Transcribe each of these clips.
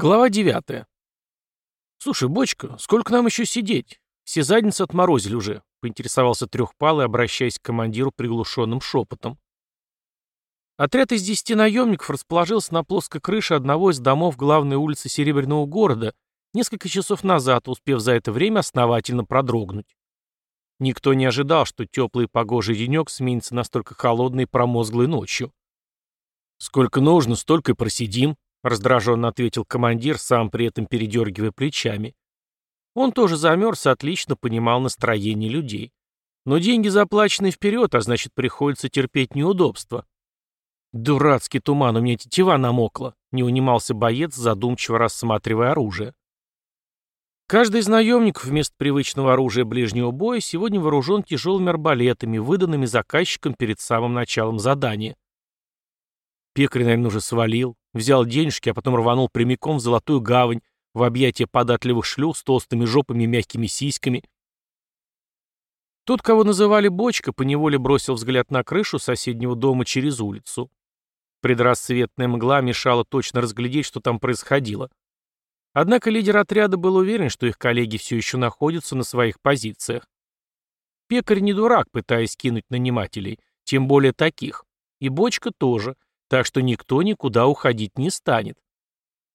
Глава 9. «Слушай, бочка, сколько нам еще сидеть? Все задницы отморозили уже», — поинтересовался трехпалый, обращаясь к командиру приглушенным шепотом. Отряд из десяти наемников расположился на плоской крыше одного из домов главной улицы Серебряного города несколько часов назад, успев за это время основательно продрогнуть. Никто не ожидал, что теплый и погожий денек сменится настолько холодной и промозглой ночью. «Сколько нужно, столько и просидим», — раздраженно ответил командир, сам при этом передергивая плечами. Он тоже замерз и отлично понимал настроение людей. Но деньги заплачены вперед, а значит, приходится терпеть неудобства. «Дурацкий туман, у меня тетива намокла», — не унимался боец, задумчиво рассматривая оружие. Каждый из наемников вместо привычного оружия ближнего боя сегодня вооружен тяжелыми арбалетами, выданными заказчиком перед самым началом задания. Пекарь, наверное, уже свалил, взял денежки, а потом рванул прямиком в Золотую Гавань, в объятия податливых шлюх с толстыми жопами и мягкими сиськами. Тот, кого называли Бочка, поневоле бросил взгляд на крышу соседнего дома через улицу. Предрассветная мгла мешала точно разглядеть, что там происходило. Однако лидер отряда был уверен, что их коллеги все еще находятся на своих позициях. Пекарь не дурак, пытаясь кинуть нанимателей, тем более таких. И Бочка тоже — так что никто никуда уходить не станет.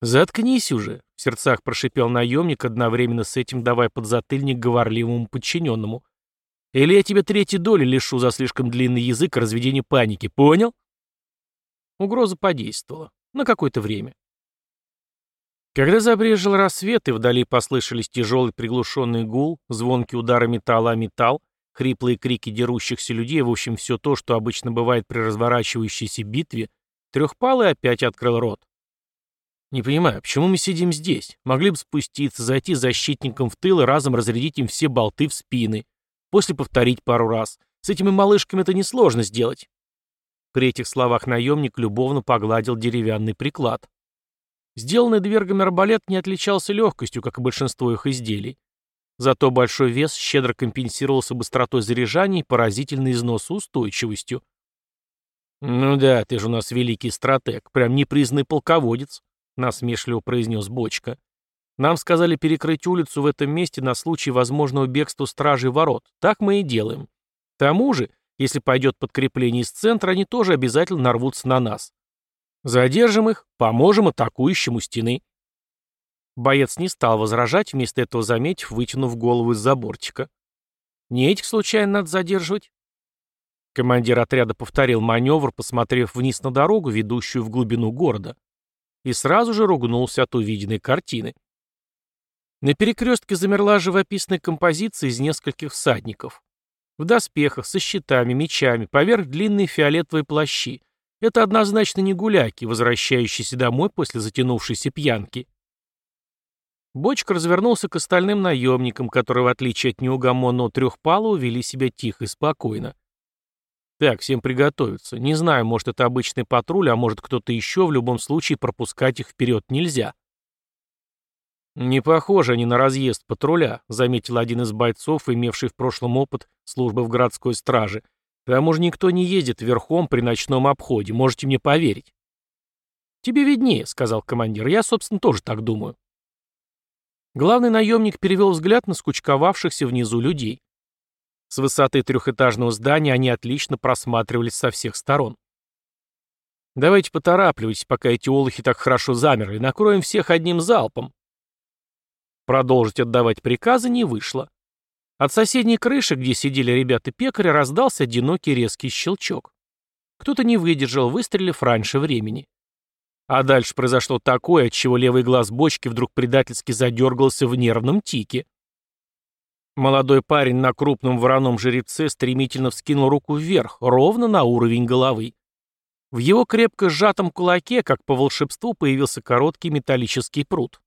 «Заткнись уже», — в сердцах прошипел наемник, одновременно с этим давая подзатыльник говорливому подчиненному. «Или я тебе третьей доли лишу за слишком длинный язык и разведение паники, понял?» Угроза подействовала. На какое-то время. Когда забрежил рассвет, и вдали послышались тяжелый приглушенный гул, звонкие удары металла о металл, хриплые крики дерущихся людей, в общем, все то, что обычно бывает при разворачивающейся битве, Трехпалый опять открыл рот. «Не понимаю, почему мы сидим здесь? Могли бы спуститься, зайти защитникам в тыл и разом разрядить им все болты в спины. После повторить пару раз. С этими малышками это несложно сделать». При этих словах наемник любовно погладил деревянный приклад. Сделанный двергами арбалет не отличался легкостью, как и большинство их изделий. Зато большой вес щедро компенсировался быстротой заряжания и поразительной износоустойчивостью. «Ну да, ты же у нас великий стратег, прям непризнанный полководец», — насмешливо произнес Бочка. «Нам сказали перекрыть улицу в этом месте на случай возможного бегства стражей ворот. Так мы и делаем. К тому же, если пойдет подкрепление из центра, они тоже обязательно нарвутся на нас. Задержим их, поможем атакующему стены». Боец не стал возражать, вместо этого заметив, вытянув голову из заборчика. «Не этих случайно надо задерживать?» Командир отряда повторил маневр, посмотрев вниз на дорогу, ведущую в глубину города, и сразу же ругнулся от увиденной картины. На перекрестке замерла живописная композиция из нескольких всадников. В доспехах, со щитами, мечами, поверх длинные фиолетовые плащи. Это однозначно не гуляки, возвращающиеся домой после затянувшейся пьянки. Бочка развернулся к остальным наемникам, которые, в отличие от неугомонного трехпалого, вели себя тихо и спокойно. Так, всем приготовиться. Не знаю, может это обычный патруль, а может кто-то еще, в любом случае пропускать их вперед нельзя. «Не похоже они на разъезд патруля», — заметил один из бойцов, имевший в прошлом опыт службы в городской страже. «К тому же никто не ездит верхом при ночном обходе, можете мне поверить». «Тебе виднее», — сказал командир. «Я, собственно, тоже так думаю». Главный наемник перевел взгляд на скучковавшихся внизу людей. С высоты трехэтажного здания они отлично просматривались со всех сторон. «Давайте поторапливайтесь, пока эти олухи так хорошо замерли. Накроем всех одним залпом». Продолжить отдавать приказы не вышло. От соседней крыши, где сидели ребята-пекаря, раздался одинокий резкий щелчок. Кто-то не выдержал, выстрелив раньше времени. А дальше произошло такое, от чего левый глаз бочки вдруг предательски задергался в нервном тике. Молодой парень на крупном вороном жеребце стремительно вскинул руку вверх, ровно на уровень головы. В его крепко сжатом кулаке, как по волшебству, появился короткий металлический пруд.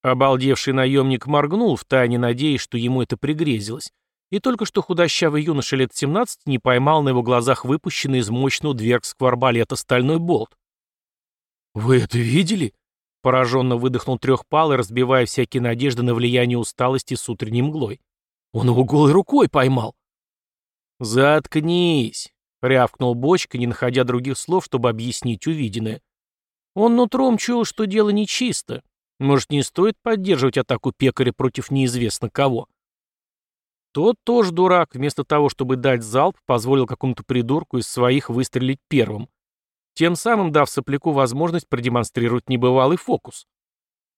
Обалдевший наемник моргнул, втайне надеясь, что ему это пригрезилось, и только что худощавый юноша лет 17 не поймал на его глазах выпущенный из мощного дверкского арбалета стальной болт. «Вы это видели?» Пораженно выдохнул трехпалый, разбивая всякие надежды на влияние усталости с утренней мглой. Он его голой рукой поймал. «Заткнись!» — рявкнул бочка, не находя других слов, чтобы объяснить увиденное. Он нутром чуял, что дело нечисто. Может, не стоит поддерживать атаку пекаря против неизвестно кого. Тот тоже дурак, вместо того, чтобы дать залп, позволил какому-то придурку из своих выстрелить первым. Тем самым дав сопляку возможность продемонстрировать небывалый фокус.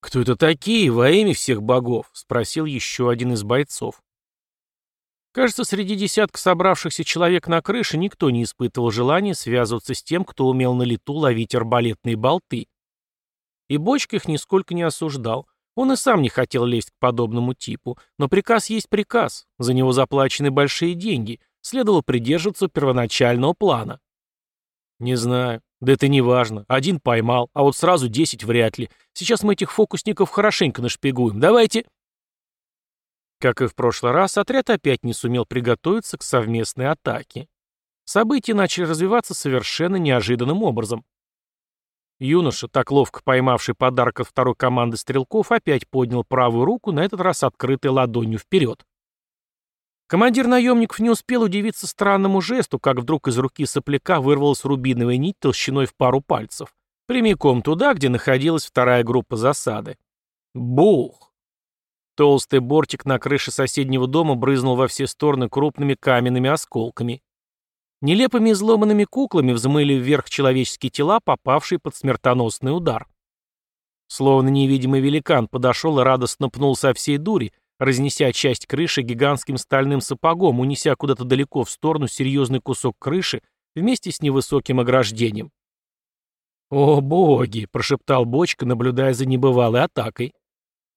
«Кто это такие, во имя всех богов?» — спросил еще один из бойцов. Кажется, среди десятка собравшихся человек на крыше никто не испытывал желания связываться с тем, кто умел на лету ловить арбалетные болты. И Бочка их нисколько не осуждал. Он и сам не хотел лезть к подобному типу, но приказ есть приказ, за него заплачены большие деньги, следовало придерживаться первоначального плана. Не знаю, да это не важно, один поймал, а вот сразу десять вряд ли. Сейчас мы этих фокусников хорошенько нашпигуем, давайте... Как и в прошлый раз, отряд опять не сумел приготовиться к совместной атаке. События начали развиваться совершенно неожиданным образом. Юноша, так ловко поймавший подарок от второй команды стрелков, опять поднял правую руку, на этот раз открытой ладонью вперед. Командир наемников не успел удивиться странному жесту, как вдруг из руки сопляка вырвалась рубиновая нить толщиной в пару пальцев, прямиком туда, где находилась вторая группа засады. Бух! Толстый бортик на крыше соседнего дома брызнул во все стороны крупными каменными осколками. Нелепыми изломанными куклами взмыли вверх человеческие тела, попавшие под смертоносный удар. Словно невидимый великан подошел и радостно пнул со всей дури, разнеся часть крыши гигантским стальным сапогом, унеся куда-то далеко в сторону серьезный кусок крыши вместе с невысоким ограждением. «О, боги!» — прошептал Бочка, наблюдая за небывалой атакой.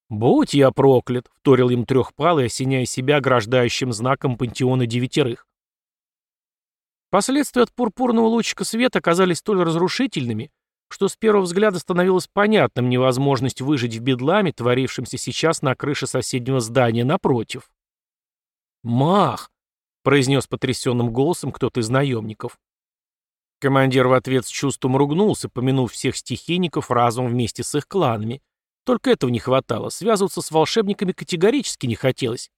«Будь я проклят!» — вторил им трехпалый, осеняя себя ограждающим знаком пантеона девятерых. Последствия от пурпурного лучика света оказались столь разрушительными, что с первого взгляда становилось понятным невозможность выжить в бедламе, творившемся сейчас на крыше соседнего здания напротив. «Мах!» — произнес потрясенным голосом кто-то из наемников. Командир в ответ с чувством ругнулся, помянув всех стихийников разом вместе с их кланами. Только этого не хватало, связываться с волшебниками категорически не хотелось.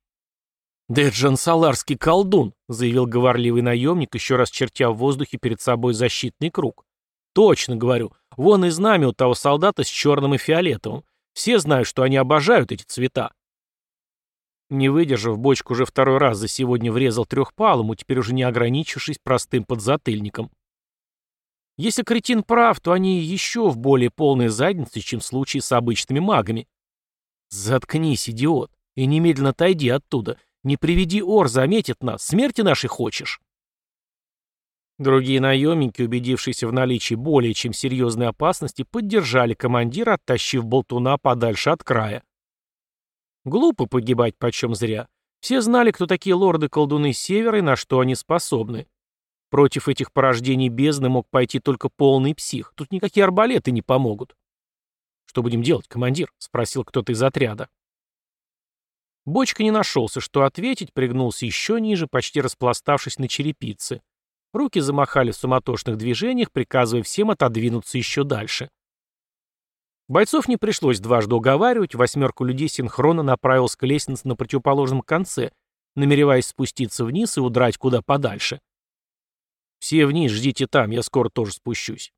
«Да это же ансаларский колдун», — заявил говорливый наемник, еще раз чертя в воздухе перед собой защитный круг. «Точно, говорю. Вон и знамя у того солдата с черным и фиолетовым. Все знают, что они обожают эти цвета». Не выдержав, бочку уже второй раз за сегодня врезал трехпалому, теперь уже не ограничившись простым подзатыльником. Если кретин прав, то они еще в более полной заднице, чем в случае с обычными магами. «Заткнись, идиот, и немедленно отойди оттуда. Не приведи Ор, заметит нас, смерти нашей хочешь. Другие наемники, убедившиеся в наличии более чем серьезной опасности, поддержали командира, оттащив болтуна подальше от края. Глупо погибать почем зря. Все знали, кто такие лорды-колдуны Севера и на что они способны. Против этих порождений бездны мог пойти только полный псих. Тут никакие арбалеты не помогут. «Что будем делать, командир?» — спросил кто-то из отряда. Бочка не нашелся, что ответить, пригнулся еще ниже, почти распластавшись на черепице. Руки замахали в суматошных движениях, приказывая всем отодвинуться еще дальше. Бойцов не пришлось дважды уговаривать, восьмерку людей синхронно направилась к лестнице на противоположном конце, намереваясь спуститься вниз и удрать куда подальше. «Все вниз, ждите там, я скоро тоже спущусь».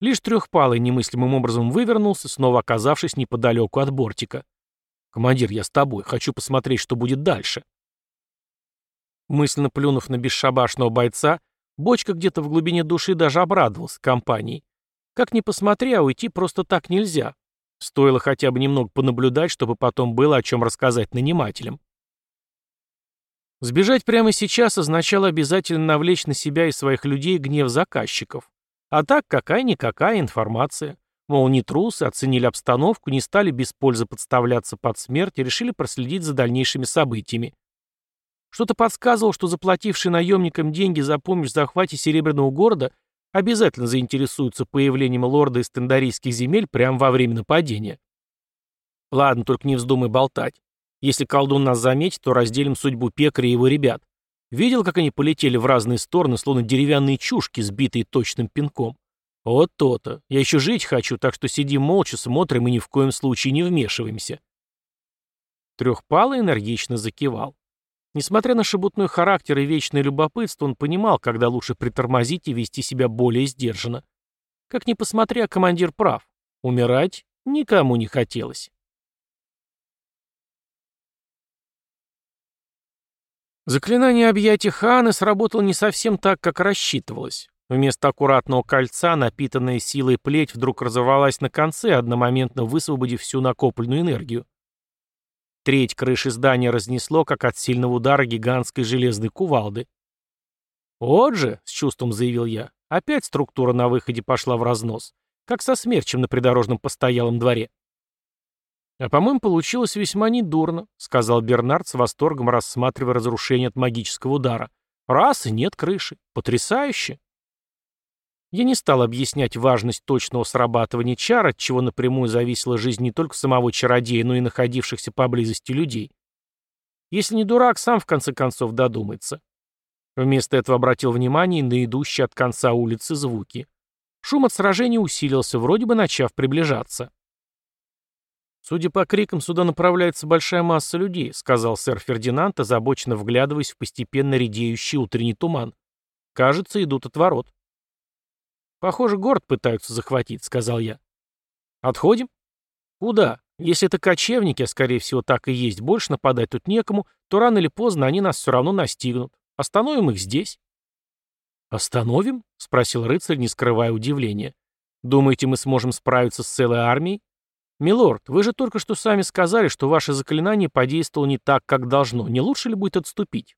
Лишь трехпалый немыслимым образом вывернулся, снова оказавшись неподалеку от бортика. «Командир, я с тобой. Хочу посмотреть, что будет дальше». Мысленно плюнув на бесшабашного бойца, Бочка где-то в глубине души даже обрадовался компании. Как ни посмотри, а уйти просто так нельзя. Стоило хотя бы немного понаблюдать, чтобы потом было о чем рассказать нанимателям. Сбежать прямо сейчас означало обязательно навлечь на себя и своих людей гнев заказчиков. А так какая-никакая информация. Мол, не трусы, оценили обстановку, не стали без пользы подставляться под смерть и решили проследить за дальнейшими событиями. Что-то подсказывало, что заплатившие наемникам деньги за помощь в захвате Серебряного города обязательно заинтересуются появлением лорда из тендарийских земель прямо во время нападения. Ладно, только не вздумай болтать. Если колдун нас заметит, то разделим судьбу пекаря и его ребят. Видел, как они полетели в разные стороны, словно деревянные чушки, сбитые точным пинком? «Вот то-то. Я еще жить хочу, так что сидим молча, смотрим и ни в коем случае не вмешиваемся». Трехпалый энергично закивал. Несмотря на шебутной характер и вечное любопытство, он понимал, когда лучше притормозить и вести себя более сдержанно. Как ни посмотри, а командир прав. Умирать никому не хотелось. Заклинание объятия Ханы сработало не совсем так, как рассчитывалось. Вместо аккуратного кольца, напитанная силой плеть вдруг разорвалась на конце, одномоментно высвободив всю накопленную энергию. Треть крыши здания разнесло, как от сильного удара гигантской железной кувалды. «Вот же», — с чувством заявил я, — опять структура на выходе пошла в разнос, как со смерчем на придорожном постоялом дворе. «А, по-моему, получилось весьма недурно», — сказал Бернард с восторгом, рассматривая разрушение от магического удара. «Раз и нет крыши. Потрясающе!» Я не стал объяснять важность точного срабатывания чар, от чего напрямую зависела жизнь не только самого чародея, но и находившихся поблизости людей. Если не дурак, сам в конце концов додумается. Вместо этого обратил внимание на идущие от конца улицы звуки. Шум от сражения усилился, вроде бы начав приближаться. «Судя по крикам, сюда направляется большая масса людей», — сказал сэр Фердинанд, озабоченно вглядываясь в постепенно редеющий утренний туман. «Кажется, идут от ворот». «Похоже, город пытаются захватить», — сказал я. «Отходим?» «Куда? Если это кочевники, а скорее всего так и есть, больше нападать тут некому, то рано или поздно они нас все равно настигнут. Остановим их здесь». «Остановим?» — спросил рыцарь, не скрывая удивления. «Думаете, мы сможем справиться с целой армией?» «Милорд, вы же только что сами сказали, что ваше заклинание подействовало не так, как должно. Не лучше ли будет отступить?»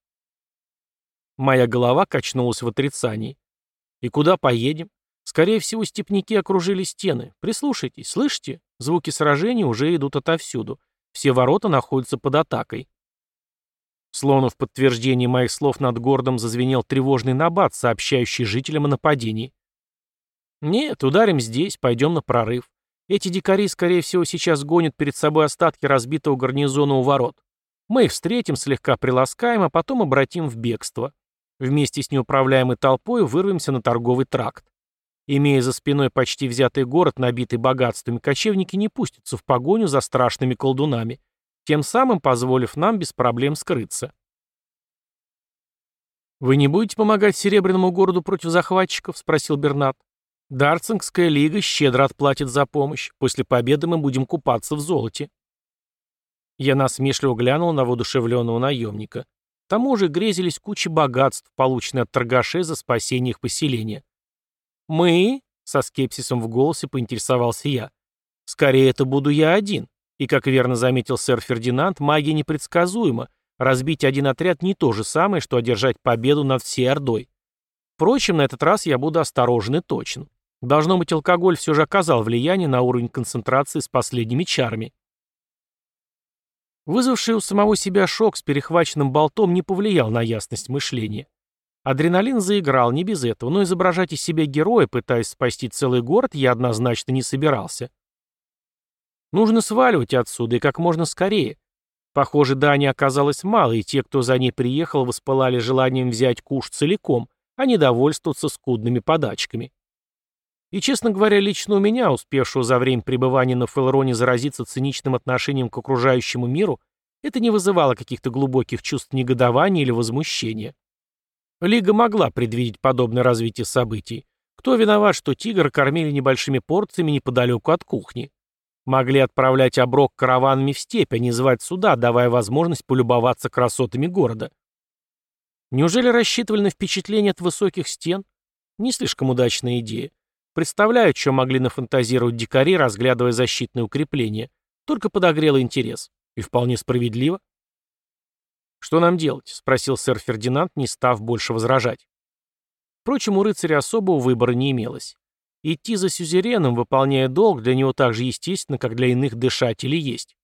Моя голова качнулась в отрицании. «И куда поедем? Скорее всего, степняки окружили стены. Прислушайтесь, слышите? Звуки сражений уже идут отовсюду. Все ворота находятся под атакой. Словно в подтверждение моих слов над городом зазвенел тревожный набат, сообщающий жителям о нападении. «Нет, ударим здесь, пойдем на прорыв. Эти дикари, скорее всего, сейчас гонят перед собой остатки разбитого гарнизона у ворот. Мы их встретим, слегка приласкаем, а потом обратим в бегство. Вместе с неуправляемой толпой вырвемся на торговый тракт. Имея за спиной почти взятый город, набитый богатствами, кочевники не пустятся в погоню за страшными колдунами, тем самым позволив нам без проблем скрыться. «Вы не будете помогать Серебряному городу против захватчиков?» — спросил Бернат. «Дарцингская лига щедро отплатит за помощь. После победы мы будем купаться в золоте». Я насмешливо глянул на воодушевленного наемника. К тому же грезились кучи богатств, полученные от торгашей за спасение их поселения. «Мы?» — со скепсисом в голосе поинтересовался я. «Скорее это буду я один. И, как верно заметил сэр Фердинанд, магия непредсказуема. Разбить один отряд не то же самое, что одержать победу над всей Ордой. Впрочем, на этот раз я буду осторожен и точен. Должно быть, алкоголь все же оказал влияние на уровень концентрации с последними чарами. Вызвавший у самого себя шок с перехваченным болтом не повлиял на ясность мышления. Адреналин заиграл, не без этого, но изображать из себя героя, пытаясь спасти целый город, я однозначно не собирался. Нужно сваливать отсюда и как можно скорее. Похоже, Дани оказалось мало, и те, кто за ней приехал, воспылали желанием взять куш целиком, а не довольствоваться скудными подачками. И, честно говоря, лично у меня, успевшего за время пребывания на Фелроне заразиться циничным отношением к окружающему миру, это не вызывало каких-то глубоких чувств негодования или возмущения. Лига могла предвидеть подобное развитие событий. Кто виноват, что тигр кормили небольшими порциями неподалеку от кухни? Могли отправлять оброк караванами в степь, а не звать сюда, давая возможность полюбоваться красотами города. Неужели рассчитывали на впечатление от высоких стен? Не слишком удачная идея. Представляю, что могли нафантазировать дикари, разглядывая защитные укрепления. Только подогрело интерес. И вполне справедливо. «Что нам делать?» — спросил сэр Фердинанд, не став больше возражать. Впрочем, у рыцаря особого выбора не имелось. Идти за сюзереном, выполняя долг, для него так же естественно, как для иных дышателей есть.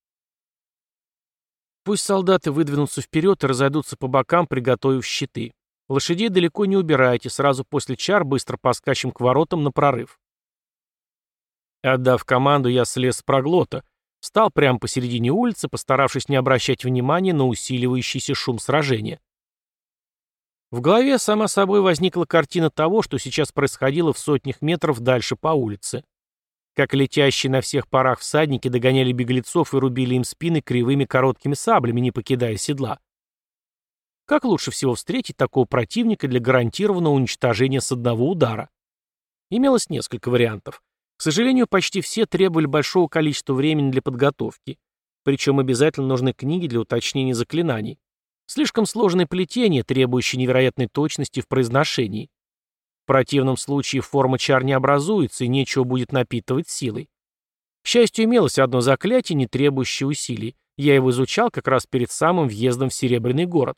Пусть солдаты выдвинутся вперед и разойдутся по бокам, приготовив щиты. Лошадей далеко не убирайте, сразу после чар быстро поскачем к воротам на прорыв. Отдав команду, я слез с проглота, Встал прямо посередине улицы, постаравшись не обращать внимания на усиливающийся шум сражения. В голове сама собой возникла картина того, что сейчас происходило в сотнях метров дальше по улице. Как летящие на всех парах всадники догоняли беглецов и рубили им спины кривыми короткими саблями, не покидая седла. Как лучше всего встретить такого противника для гарантированного уничтожения с одного удара? Имелось несколько вариантов. К сожалению, почти все требовали большого количества времени для подготовки. Причем обязательно нужны книги для уточнения заклинаний. Слишком сложное плетение, требующее невероятной точности в произношении. В противном случае форма чар не образуется и нечего будет напитывать силой. К счастью, имелось одно заклятие, не требующее усилий. Я его изучал как раз перед самым въездом в Серебряный город.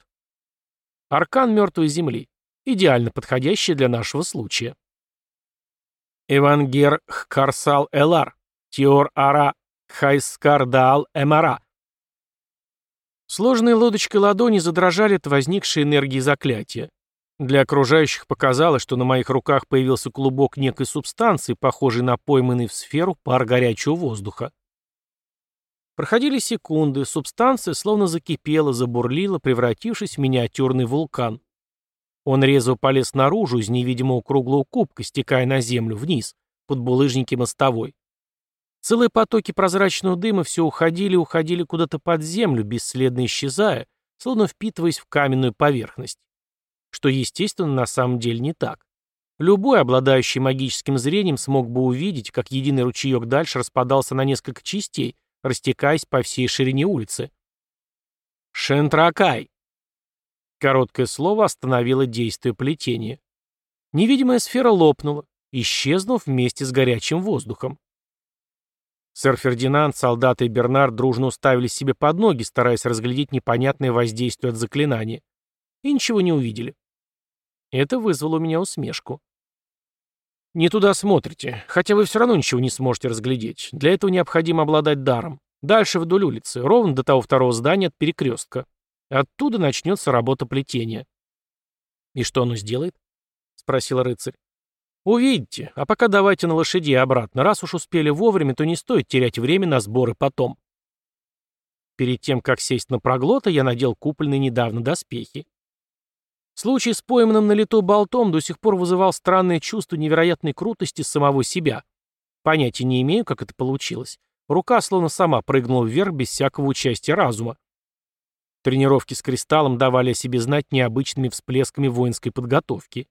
Аркан мертвой земли. Идеально подходящий для нашего случая. Эвангер Хкарсал Элар. Тиор Ара Хайскар Даал Эмара. Сложные лодочкой ладони задрожали от возникшей энергии заклятия. Для окружающих показалось, что на моих руках появился клубок некой субстанции, похожей на пойманный в сферу пар горячего воздуха. Проходили секунды, субстанция словно закипела, забурлила, превратившись в миниатюрный вулкан. Он резво полез наружу из невидимого круглого кубка, стекая на землю, вниз, под булыжники мостовой. Целые потоки прозрачного дыма все уходили и уходили куда-то под землю, бесследно исчезая, словно впитываясь в каменную поверхность что, естественно, на самом деле не так. Любой, обладающий магическим зрением, смог бы увидеть, как единый ручеек дальше распадался на несколько частей, растекаясь по всей ширине улицы. «Шентракай!» Короткое слово остановило действие плетения. Невидимая сфера лопнула, исчезнув вместе с горячим воздухом. Сэр Фердинанд, солдаты и Бернард дружно уставились себе под ноги, стараясь разглядеть непонятное воздействие от заклинания. И ничего не увидели. Это вызвало у меня усмешку. «Не туда смотрите, хотя вы все равно ничего не сможете разглядеть. Для этого необходимо обладать даром. Дальше вдоль улицы, ровно до того второго здания от перекрестка. Оттуда начнется работа плетения». «И что оно сделает?» — спросил рыцарь. «Увидите. А пока давайте на лошади обратно. Раз уж успели вовремя, то не стоит терять время на сборы потом». Перед тем, как сесть на проглота, я надел купленные недавно доспехи. Случай с пойманным на лету болтом до сих пор вызывал странное чувство невероятной крутости самого себя. Понятия не имею, как это получилось. Рука словно сама прыгнула вверх без всякого участия разума. Тренировки с кристаллом давали о себе знать необычными всплесками воинской подготовки.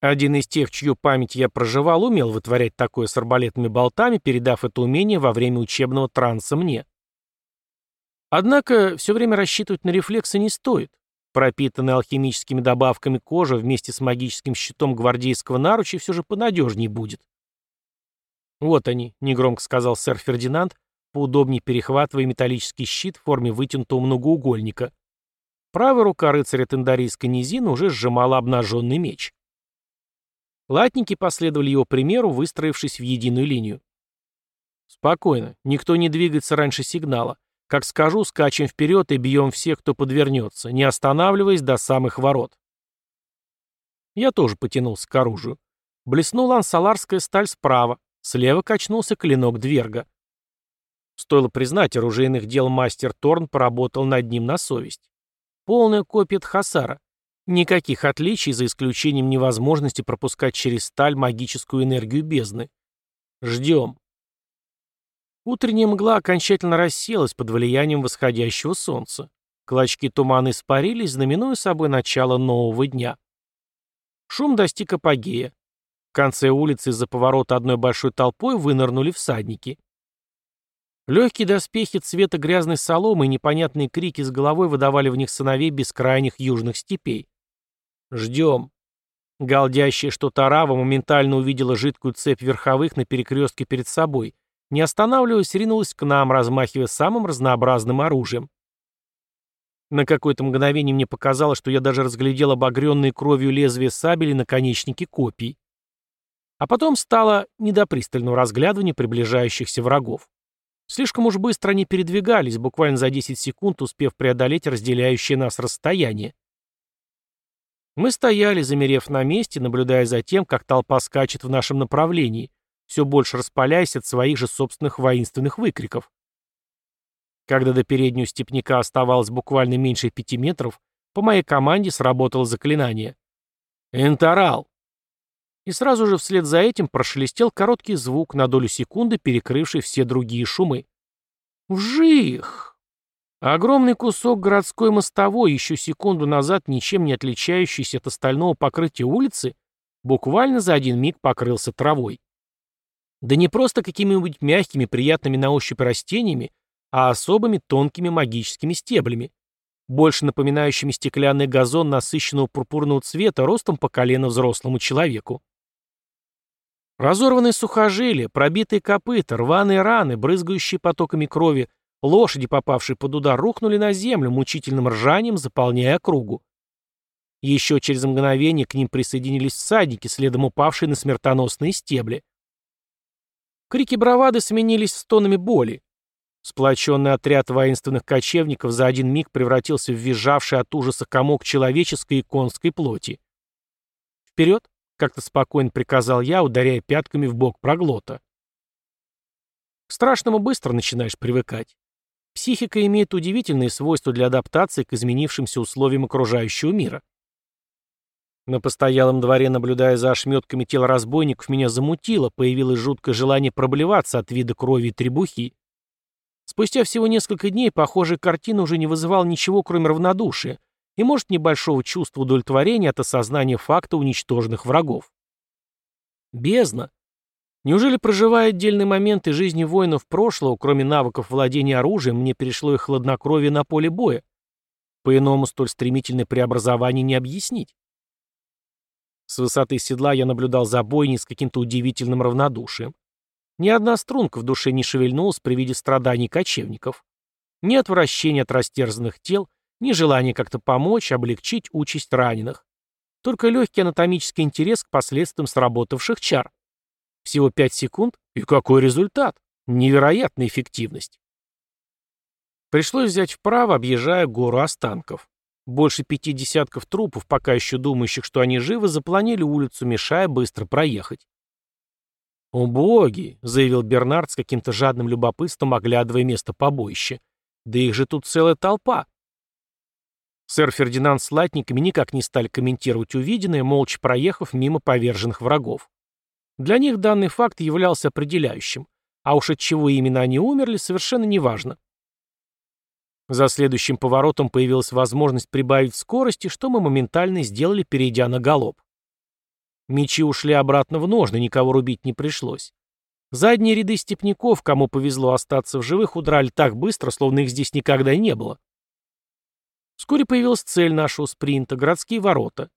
Один из тех, чью память я проживал, умел вытворять такое с арбалетными болтами, передав это умение во время учебного транса мне. Однако все время рассчитывать на рефлексы не стоит. Пропитанная алхимическими добавками кожа вместе с магическим щитом гвардейского наруча все же понадежнее будет. «Вот они», — негромко сказал сэр Фердинанд, поудобнее перехватывая металлический щит в форме вытянутого многоугольника. Правая рука рыцаря Тендарийской низины уже сжимала обнаженный меч. Латники последовали его примеру, выстроившись в единую линию. «Спокойно, никто не двигается раньше сигнала. Как скажу, скачем вперед и бьем всех, кто подвернется, не останавливаясь до самых ворот. Я тоже потянулся к оружию. Блеснула ансаларская сталь справа, слева качнулся клинок Дверга. Стоило признать, оружейных дел мастер Торн поработал над ним на совесть. Полная копия Тхасара. Никаких отличий, за исключением невозможности пропускать через сталь магическую энергию бездны. Ждем. Утренняя мгла окончательно рассеялась под влиянием восходящего солнца. Клочки тумана испарились, знаменуя собой начало нового дня. Шум достиг апогея. В конце улицы из-за поворота одной большой толпой вынырнули всадники. Легкие доспехи цвета грязной соломы и непонятные крики с головой выдавали в них сыновей бескрайних южных степей. «Ждем». Галдящая что-то арава моментально увидела жидкую цепь верховых на перекрестке перед собой не останавливаясь, ринулась к нам, размахивая самым разнообразным оружием. На какое-то мгновение мне показалось, что я даже разглядел обогренные кровью лезвия сабели наконечники копий. А потом стало не до разглядывания приближающихся врагов. Слишком уж быстро они передвигались, буквально за 10 секунд успев преодолеть разделяющее нас расстояние. Мы стояли, замерев на месте, наблюдая за тем, как толпа скачет в нашем направлении, все больше распаляясь от своих же собственных воинственных выкриков. Когда до переднего степняка оставалось буквально меньше пяти метров, по моей команде сработало заклинание. «Энтарал!» И сразу же вслед за этим прошелестел короткий звук, на долю секунды перекрывший все другие шумы. «Вжих!» Огромный кусок городской мостовой, еще секунду назад ничем не отличающийся от остального покрытия улицы, буквально за один миг покрылся травой. Да не просто какими-нибудь мягкими, приятными на ощупь растениями, а особыми тонкими магическими стеблями, больше напоминающими стеклянный газон насыщенного пурпурного цвета ростом по колено взрослому человеку. Разорванные сухожилия, пробитые копыта, рваные раны, брызгающие потоками крови, лошади, попавшие под удар, рухнули на землю, мучительным ржанием заполняя округу. Еще через мгновение к ним присоединились всадники, следом упавшие на смертоносные стебли. Крики бравады сменились стонами боли. Сплоченный отряд воинственных кочевников за один миг превратился в визжавший от ужаса комок человеческой и конской плоти. «Вперед!» — как-то спокойно приказал я, ударяя пятками в бок проглота. К страшному быстро начинаешь привыкать. Психика имеет удивительные свойства для адаптации к изменившимся условиям окружающего мира. На постоялом дворе, наблюдая за ошметками тел разбойников, меня замутило, появилось жуткое желание проблеваться от вида крови и требухи. Спустя всего несколько дней похожая картина уже не вызывала ничего, кроме равнодушия, и, может, небольшого чувства удовлетворения от осознания факта уничтоженных врагов. Бездна. Неужели, проживая отдельные моменты жизни воинов прошлого, кроме навыков владения оружием, мне перешло их хладнокровие на поле боя? По-иному столь стремительное преобразование не объяснить. С высоты седла я наблюдал за бойней с каким-то удивительным равнодушием. Ни одна струнка в душе не шевельнулась при виде страданий кочевников. Ни отвращения от растерзанных тел, ни желания как-то помочь, облегчить участь раненых. Только легкий анатомический интерес к последствиям сработавших чар. Всего 5 секунд, и какой результат? Невероятная эффективность. Пришлось взять вправо, объезжая гору останков. Больше пяти десятков трупов, пока еще думающих, что они живы, запланили улицу, мешая быстро проехать. «О боги!» — заявил Бернард с каким-то жадным любопытством, оглядывая место побоища. «Да их же тут целая толпа!» Сэр Фердинанд с латниками никак не стали комментировать увиденное, молча проехав мимо поверженных врагов. Для них данный факт являлся определяющим, а уж от чего именно они умерли, совершенно неважно. За следующим поворотом появилась возможность прибавить скорости, что мы моментально сделали, перейдя на галоп. Мечи ушли обратно в ножны, никого рубить не пришлось. Задние ряды степняков, кому повезло остаться в живых, удрали так быстро, словно их здесь никогда не было. Вскоре появилась цель нашего спринта — городские ворота.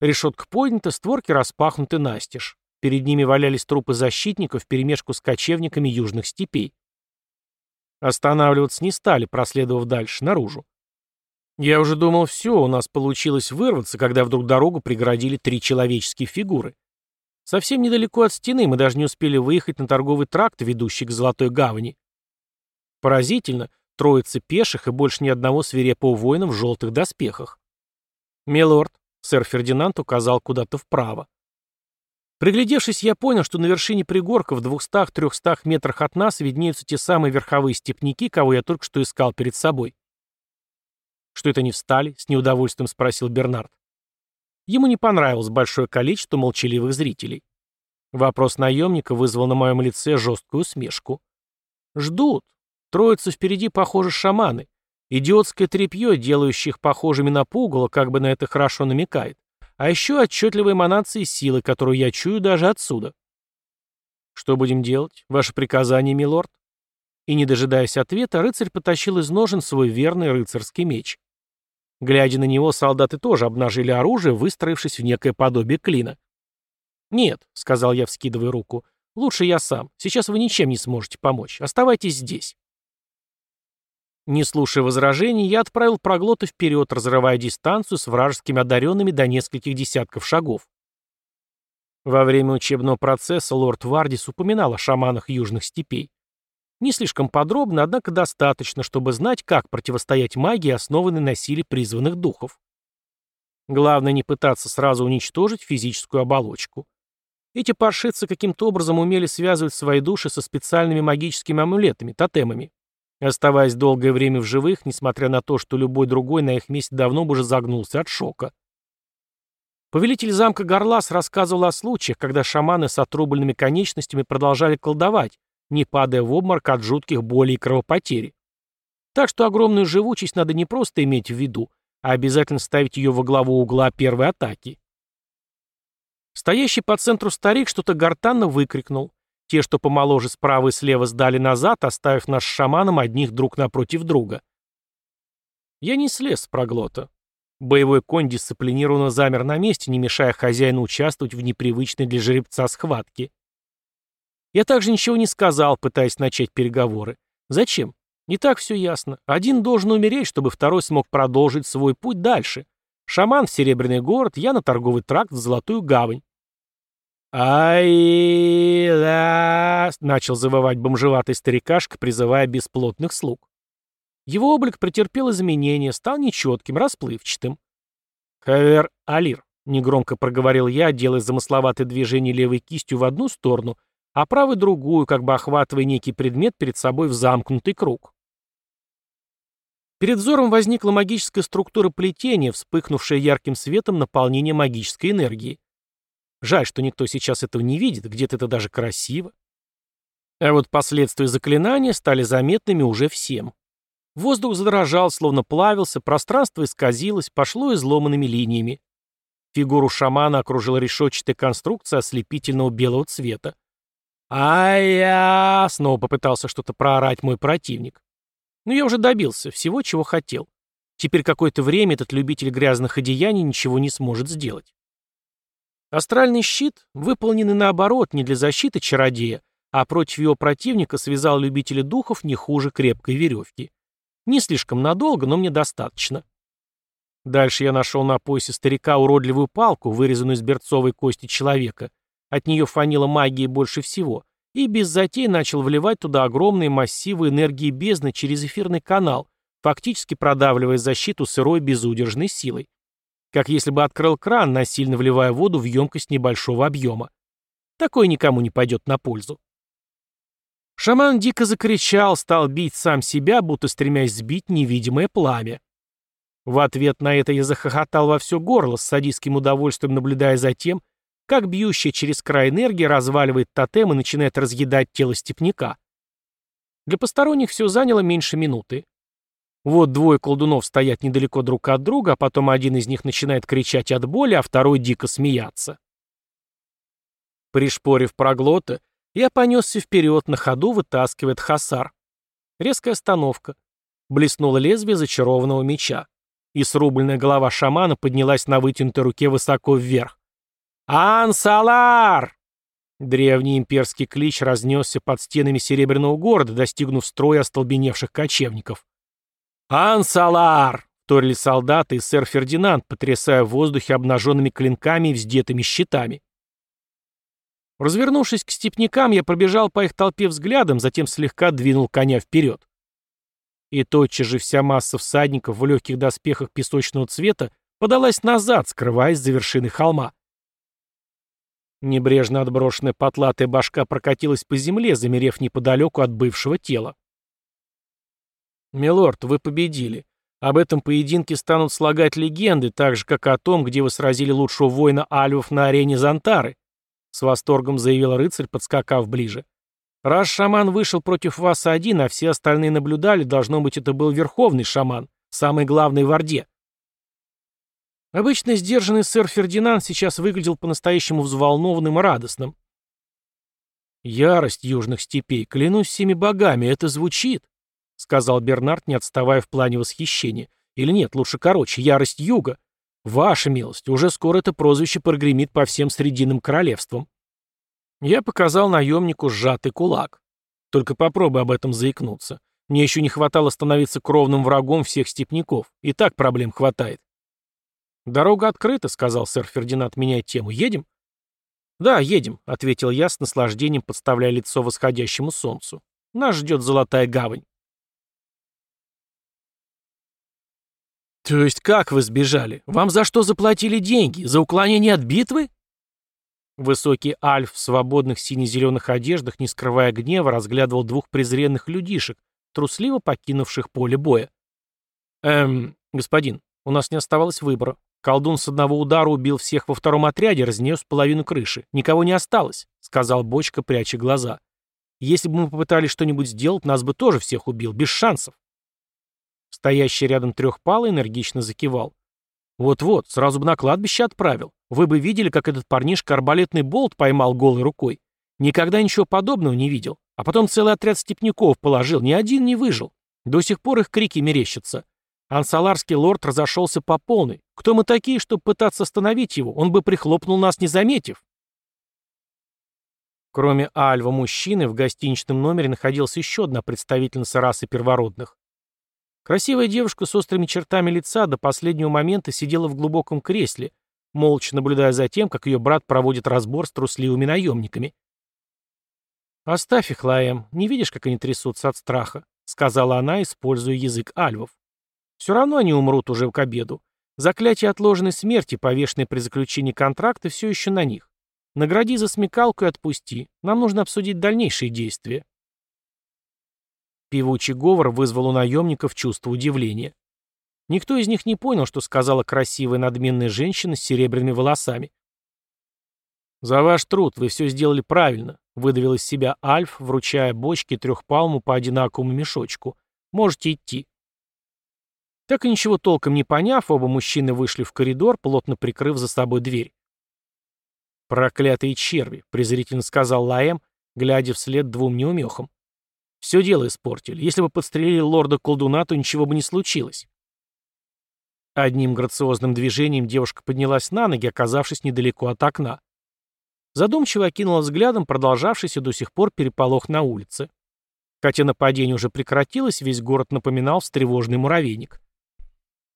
Решетка поднята, створки распахнуты настежь. Перед ними валялись трупы защитников вперемешку с кочевниками южных степей. Останавливаться не стали, проследовав дальше, наружу. Я уже думал, все, у нас получилось вырваться, когда вдруг дорогу преградили три человеческие фигуры. Совсем недалеко от стены мы даже не успели выехать на торговый тракт, ведущий к Золотой Гавани. Поразительно, троица пеших и больше ни одного свирепого воина в желтых доспехах. «Милорд», — сэр Фердинанд указал куда-то вправо. Приглядевшись, я понял, что на вершине пригорка в двухстах-трехстах метрах от нас виднеются те самые верховые степняки, кого я только что искал перед собой. «Что это не встали?» — с неудовольствием спросил Бернард. Ему не понравилось большое количество молчаливых зрителей. Вопрос наемника вызвал на моем лице жесткую усмешку. «Ждут. Троица впереди, похоже, шаманы. Идиотское тряпье, делающее их похожими на пугало, как бы на это хорошо намекает. А еще отчетливые эманации силы, которую я чую даже отсюда. Что будем делать? Ваше приказание, милорд? И, не дожидаясь ответа, рыцарь потащил из ножен свой верный рыцарский меч. Глядя на него, солдаты тоже обнажили оружие, выстроившись в некое подобие клина. «Нет», — сказал я, вскидывая руку, — «лучше я сам. Сейчас вы ничем не сможете помочь. Оставайтесь здесь». Не слушая возражений, я отправил проглота вперед, разрывая дистанцию с вражескими одаренными до нескольких десятков шагов. Во время учебного процесса лорд Вардис упоминал о шаманах южных степей. Не слишком подробно, однако достаточно, чтобы знать, как противостоять магии, основанной на силе призванных духов. Главное не пытаться сразу уничтожить физическую оболочку. Эти паршицы каким-то образом умели связывать свои души со специальными магическими амулетами, тотемами. Оставаясь долгое время в живых, несмотря на то, что любой другой на их месте давно бы уже загнулся от шока. Повелитель замка Горлас рассказывал о случаях, когда шаманы с отрубленными конечностями продолжали колдовать, не падая в обморок от жутких болей и кровопотери. Так что огромную живучесть надо не просто иметь в виду, а обязательно ставить ее во главу угла первой атаки. Стоящий по центру старик что-то гортанно выкрикнул. Те, что помоложе справа и слева, сдали назад, оставив нас с шаманом одних друг напротив друга. Я не слез с проглота. Боевой конь дисциплинированно замер на месте, не мешая хозяину участвовать в непривычной для жеребца схватке. Я также ничего не сказал, пытаясь начать переговоры. Зачем? Не так все ясно. Один должен умереть, чтобы второй смог продолжить свой путь дальше. Шаман в Серебряный город, я на торговый тракт в Золотую гавань. Ай да начал завывать бомжеватый старикашка, призывая бесплотных слуг. Его облик претерпел изменения, стал нечетким, расплывчатым. «Хавер Алир», — негромко проговорил я, делая замысловатое движение левой кистью в одну сторону, а правой другую, как бы охватывая некий предмет перед собой в замкнутый круг. Перед взором возникла магическая структура плетения, вспыхнувшая ярким светом наполнение магической энергии. Жаль, что никто сейчас этого не видит, где-то это даже красиво. А вот последствия заклинания стали заметными уже всем. Воздух задрожал, словно плавился, пространство исказилось, пошло изломанными линиями. Фигуру шамана окружила решетчатая конструкция ослепительного белого цвета. «Ай-я!» — снова попытался что-то проорать мой противник. Но я уже добился всего, чего хотел. Теперь какое-то время этот любитель грязных одеяний ничего не сможет сделать. Астральный щит, выполненный наоборот, не для защиты чародея, а против его противника связал любителя духов не хуже крепкой веревки. Не слишком надолго, но мне достаточно. Дальше я нашел на поясе старика уродливую палку, вырезанную из берцовой кости человека. От нее фанило магии больше всего. И без затей начал вливать туда огромные массивы энергии бездны через эфирный канал, фактически продавливая защиту сырой безудержной силой. Как если бы открыл кран, насильно вливая воду в емкость небольшого объема. Такое никому не пойдет на пользу. Шаман дико закричал, стал бить сам себя, будто стремясь сбить невидимое пламя. В ответ на это я захохотал во все горло, с садистским удовольствием наблюдая за тем, как бьющая через край энергия разваливает тотем и начинает разъедать тело степняка. Для посторонних все заняло меньше минуты. Вот двое колдунов стоят недалеко друг от друга, а потом один из них начинает кричать от боли, а второй дико смеяться. Пришпорив проглота, я понесся вперед, на ходу вытаскивает хасар. Резкая остановка. Блеснуло лезвие зачарованного меча. И срубленная голова шамана поднялась на вытянутой руке высоко вверх. «Ансалар!» Древний имперский клич разнесся под стенами Серебряного города, достигнув строя остолбеневших кочевников. «Ансалар!» — вторили солдаты и сэр Фердинанд, потрясая в воздухе обнаженными клинками и вздетыми щитами. Развернувшись к степнякам, я пробежал по их толпе взглядом, затем слегка двинул коня вперед. И тотчас же вся масса всадников в легких доспехах песочного цвета подалась назад, скрываясь за вершиной холма. Небрежно отброшенная потлатая башка прокатилась по земле, замерев неподалеку от бывшего тела. «Милорд, вы победили. Об этом поединке станут слагать легенды, так же, как о том, где вы сразили лучшего воина альвов на арене Зантары», с восторгом заявил рыцарь, подскакав ближе. «Раз шаман вышел против вас один, а все остальные наблюдали, должно быть, это был верховный шаман, самый главный в Орде». Обычно сдержанный сэр Фердинанд сейчас выглядел по-настоящему взволнованным и радостным. «Ярость южных степей, клянусь всеми богами, это звучит», — сказал Бернард, не отставая в плане восхищения. «Или нет, лучше короче, ярость юга. Ваша милость, уже скоро это прозвище прогремит по всем Срединным королевствам. Я показал наемнику сжатый кулак. Только попробуй об этом заикнуться. Мне еще не хватало становиться кровным врагом всех степняков. И так проблем хватает. «Дорога открыта», — сказал сэр Фердинанд, меняя тему. «Едем?» «Да, едем», — ответил я с наслаждением, подставляя лицо восходящему солнцу. «Нас ждет золотая гавань». «То есть как вы сбежали? Вам за что заплатили деньги? За уклонение от битвы?» Высокий Альф в свободных сине-зеленых одеждах, не скрывая гнева, разглядывал двух презренных людишек, трусливо покинувших поле боя. «Эм, господин, у нас не оставалось выбора. Колдун с одного удара убил всех во втором отряде, разнес половину крыши. Никого не осталось», — сказал Бочка, пряча глаза. «Если бы мы попытались что-нибудь сделать, нас бы тоже всех убил, без шансов». Стоящий рядом трехпалый энергично закивал. Вот-вот, сразу бы на кладбище отправил. Вы бы видели, как этот парнишка арбалетный болт поймал голой рукой. Никогда ничего подобного не видел. А потом целый отряд степняков положил, ни один не выжил. До сих пор их крики мерещатся. Ансаларский лорд разошелся по полной. Кто мы такие, чтобы пытаться остановить его? Он бы прихлопнул нас, не заметив. Кроме Альва-мужчины, в гостиничном номере находилась еще одна представительница расы первородных. Красивая девушка с острыми чертами лица до последнего момента сидела в глубоком кресле, молча наблюдая за тем, как ее брат проводит разбор с трусливыми наемниками. «Оставь их, Лаэм, не видишь, как они трясутся от страха», — сказала она, используя язык альвов. «Все равно они умрут уже к обеду. Заклятие отложенной смерти, повешенное при заключении контракта, все еще на них. Награди за смекалку и отпусти. Нам нужно обсудить дальнейшие действия. Певучий говор вызвал у наемников чувство удивления. Никто из них не понял, что сказала красивая надменная женщина с серебряными волосами. «За ваш труд вы все сделали правильно», — выдавил из себя Альф, вручая бочке трехпалму по одинаковому мешочку. «Можете идти». Так и ничего толком не поняв, оба мужчины вышли в коридор, плотно прикрыв за собой дверь. «Проклятые черви», — презрительно сказал Лаэм, глядя вслед двум неумехам. «Все дело испортили. Если бы подстрелили лорда-колдуна, то ничего бы не случилось». Одним грациозным движением девушка поднялась на ноги, оказавшись недалеко от окна. Задумчиво окинула взглядом продолжавшийся до сих пор переполох на улице. Хотя нападение уже прекратилось, весь город напоминал встревоженный муравейник.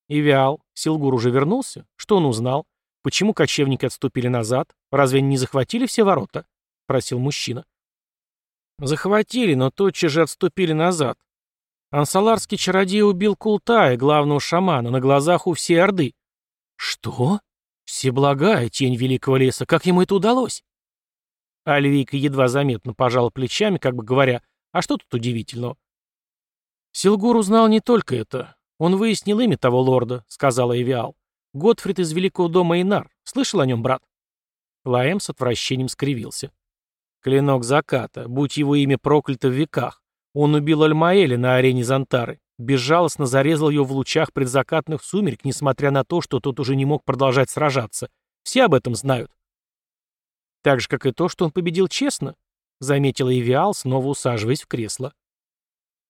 Ивиал, Силгур уже вернулся? Что он узнал? «Почему кочевники отступили назад? Разве они не захватили все ворота?» — просил мужчина. «Захватили, но тотчас же отступили назад. Ансаларский чародей убил Култая, главного шамана, на глазах у всей Орды». «Что? Всеблагая тень Великого Леса, как ему это удалось?» Альвийка едва заметно пожала плечами, как бы говоря, «А что тут удивительного?» Силгур узнал не только это. Он выяснил имя того лорда, сказала Эвиал. Готфрид из Великого дома Инар. Слышал о нем, брат?» Лаэм с отвращением скривился. «Клинок заката. Будь его имя проклято в веках. Он убил Альмаэля на арене Зантары. Безжалостно зарезал ее в лучах предзакатных сумерек, несмотря на то, что тот уже не мог продолжать сражаться. Все об этом знают». «Так же, как и то, что он победил честно», — заметила Эвиал, снова усаживаясь в кресло.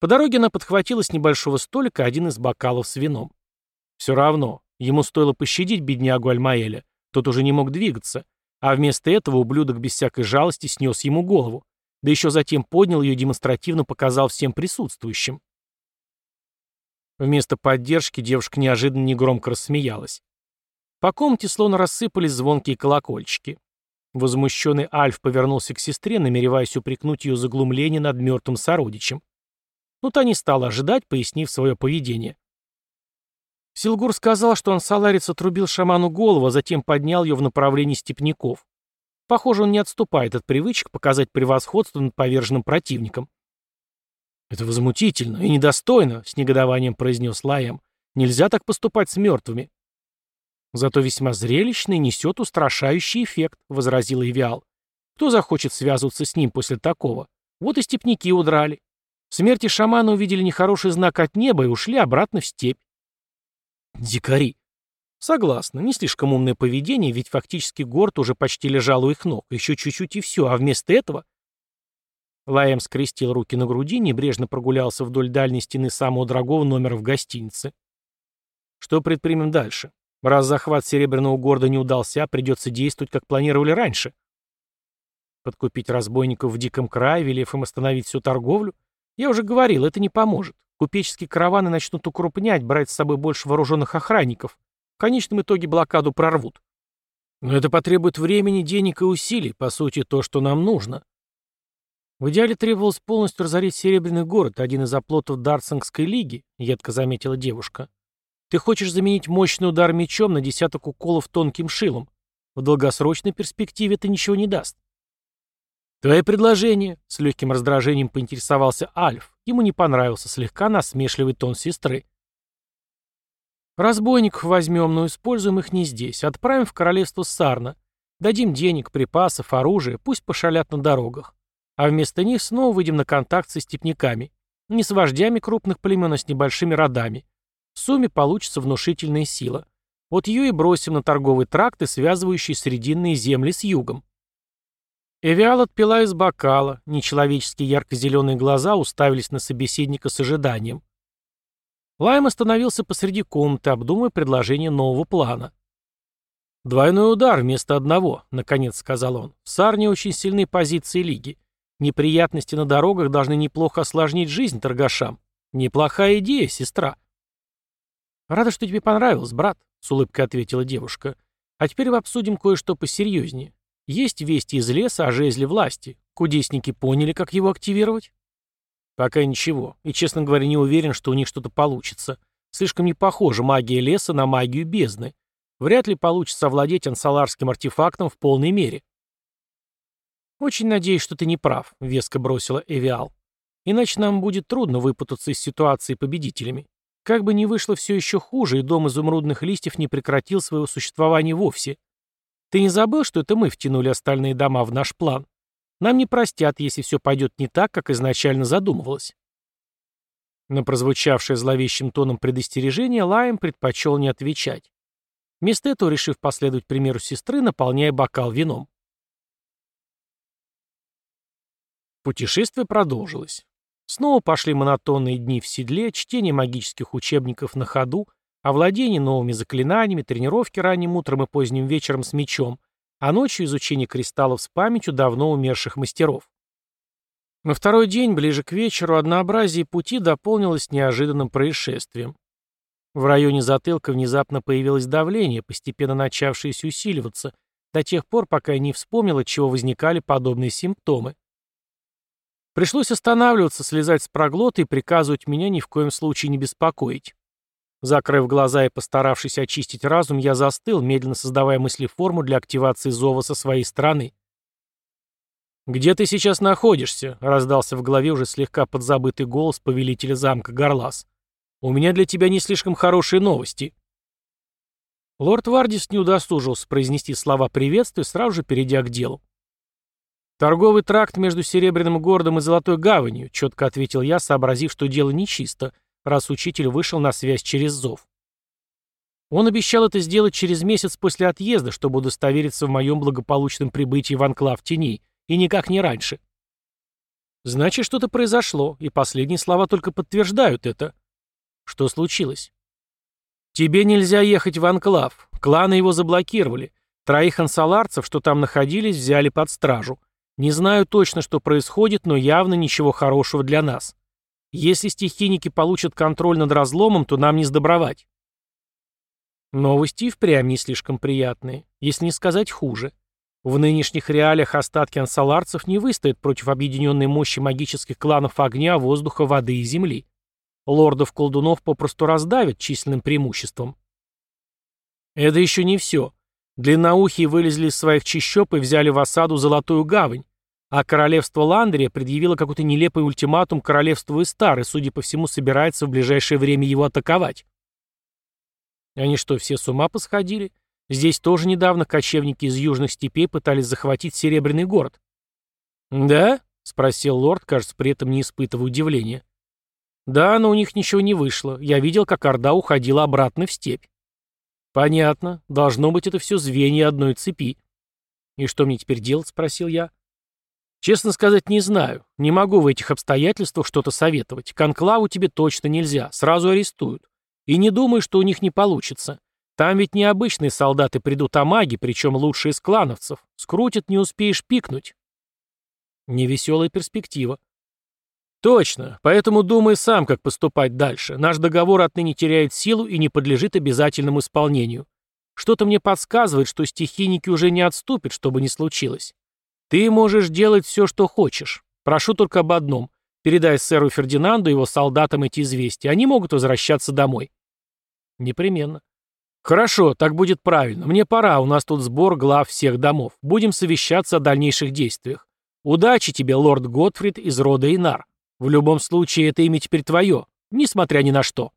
По дороге она подхватила с небольшого столика один из бокалов с вином. Все равно, Ему стоило пощадить беднягу Альмаэля, тот уже не мог двигаться, а вместо этого ублюдок без всякой жалости снес ему голову, да еще затем поднял ее и демонстративно показал всем присутствующим. Вместо поддержки девушка неожиданно негромко рассмеялась. По комнате словно рассыпались звонкие колокольчики. Возмущенный Альф повернулся к сестре, намереваясь упрекнуть ее заглумление над мертвым сородичем. Но та не стала ожидать, пояснив свое поведение. Силгур сказал, что он саларец отрубил шаману голову, а затем поднял ее в направлении степняков. Похоже, он не отступает от привычек показать превосходство над поверженным противником. «Это возмутительно и недостойно», — с негодованием произнес Лаем. «Нельзя так поступать с мертвыми». «Зато весьма зрелищный несет устрашающий эффект», — возразил Эвиал. «Кто захочет связываться с ним после такого? Вот и степняки удрали. В смерти шамана увидели нехороший знак от неба и ушли обратно в степь. Дикари. Согласна, не слишком умное поведение, ведь фактически город уже почти лежал у их ног, еще чуть-чуть и все, а вместо этого... Лаем скрестил руки на груди, небрежно прогулялся вдоль дальней стены самого дорогого номера в гостинице. Что предпримем дальше? Раз захват Серебряного города не удался, придется действовать, как планировали раньше. Подкупить разбойников в диком крае, велев им остановить всю торговлю? Я уже говорил, это не поможет. Купеческие караваны начнут укрупнять, брать с собой больше вооруженных охранников. В конечном итоге блокаду прорвут. Но это потребует времени, денег и усилий, по сути, то, что нам нужно. В идеале требовалось полностью разорить Серебряный город, один из оплотов Дарсингской лиги, едко заметила девушка. Ты хочешь заменить мощный удар мечом на десяток уколов тонким шилом. В долгосрочной перспективе это ничего не даст. «Твои предложения?» — с легким раздражением поинтересовался Альф. Ему не понравился слегка насмешливый тон сестры. «Разбойников возьмем, но используем их не здесь. Отправим в королевство Сарна. Дадим денег, припасов, оружия, пусть пошалят на дорогах. А вместо них снова выйдем на контакт со степняками. Не с вождями крупных племен, а с небольшими родами. В сумме получится внушительная сила. Вот ее и бросим на торговый тракт и связывающие срединные земли с югом. Эвиал отпила из бокала, нечеловеческие ярко-зеленые глаза уставились на собеседника с ожиданием. Лайм остановился посреди комнаты, обдумывая предложение нового плана. «Двойной удар вместо одного», — наконец сказал он. «В Сарне очень сильны позиции лиги. Неприятности на дорогах должны неплохо осложнить жизнь торгашам. Неплохая идея, сестра». «Рада, что тебе понравилось, брат», — с улыбкой ответила девушка. «А теперь обсудим кое-что посерьезнее. Есть вести из леса о жезле власти. Кудесники поняли, как его активировать?» Пока ничего. И, честно говоря, не уверен, что у них что-то получится. Слишком не похожа магия леса на магию бездны. Вряд ли получится овладеть ансаларским артефактом в полной мере. «Очень надеюсь, что ты не прав», — веско бросила Эвиал. «Иначе нам будет трудно выпутаться из ситуации победителями. Как бы ни вышло все еще хуже, и дом изумрудных листьев не прекратил своего существования вовсе. Ты не забыл, что это мы втянули остальные дома в наш план? Нам не простят, если все пойдет не так, как изначально задумывалось. На прозвучавшее зловещим тоном предостережение Лайм предпочел не отвечать. Вместо этого, решив последовать примеру сестры, наполняя бокал вином. Путешествие продолжилось. Снова пошли монотонные дни в седле, чтение магических учебников на ходу, овладение новыми заклинаниями, тренировки ранним утром и поздним вечером с мечом, а ночью изучение кристаллов с памятью давно умерших мастеров. На второй день, ближе к вечеру, однообразие пути дополнилось неожиданным происшествием. В районе затылка внезапно появилось давление, постепенно начавшееся усиливаться, до тех пор, пока я не вспомнил, от чего возникали подобные симптомы. Пришлось останавливаться, слезать с проглота и приказывать меня ни в коем случае не беспокоить. Закрыв глаза и постаравшись очистить разум, я застыл, медленно создавая мыслеформу для активации зова со своей стороны. «Где ты сейчас находишься?» — раздался в голове уже слегка подзабытый голос повелителя замка Горлас. «У меня для тебя не слишком хорошие новости». Лорд Вардис не удосужился произнести слова приветствия, сразу же перейдя к делу. «Торговый тракт между Серебряным городом и Золотой гаванью», — четко ответил я, сообразив, что дело нечисто — раз учитель вышел на связь через зов. Он обещал это сделать через месяц после отъезда, чтобы удостовериться в моем благополучном прибытии в анклав теней, и никак не раньше. Значит, что-то произошло, и последние слова только подтверждают это. Что случилось? Тебе нельзя ехать в анклав. Кланы его заблокировали. Троих ансаларцев, что там находились, взяли под стражу. Не знаю точно, что происходит, но явно ничего хорошего для нас. Если стихийники получат контроль над разломом, то нам не сдобровать. Новости впрямь не слишком приятные, если не сказать хуже. В нынешних реалиях остатки ансаларцев не выстоят против объединенной мощи магических кланов огня, воздуха, воды и земли. Лордов-колдунов попросту раздавят численным преимуществом. Это еще не все. Длинноухие вылезли из своих чащоб и взяли в осаду Золотую Гавань, а королевство Ландрия предъявило какой-то нелепый ультиматум королевству Истар и, судя по всему, собирается в ближайшее время его атаковать. Они что, все с ума посходили? Здесь тоже недавно кочевники из южных степей пытались захватить Серебряный город. «Да?» — спросил лорд, кажется, при этом не испытывая удивления. «Да, но у них ничего не вышло. Я видел, как Орда уходила обратно в степь». «Понятно. Должно быть, это все звенья одной цепи». «И что мне теперь делать?» — спросил я. Честно сказать, не знаю. Не могу в этих обстоятельствах что-то советовать. Конклаву тебе точно нельзя. Сразу арестуют. И не думай, что у них не получится. Там ведь не обычные солдаты придут, а маги, причем лучшие из клановцев. Скрутят, не успеешь пикнуть. Невеселая перспектива. Точно. Поэтому думай сам, как поступать дальше. Наш договор отныне теряет силу и не подлежит обязательному исполнению. Что-то мне подсказывает, что стихийники уже не отступят, что бы ни случилось. Ты можешь делать все, что хочешь. Прошу только об одном. Передай сэру Фердинанду и его солдатам эти известия. Они могут возвращаться домой. Непременно. Хорошо, так будет правильно. Мне пора, у нас тут сбор глав всех домов. Будем совещаться о дальнейших действиях. Удачи тебе, лорд Готфрид из рода Инар. В любом случае, это имя теперь твое, несмотря ни на что.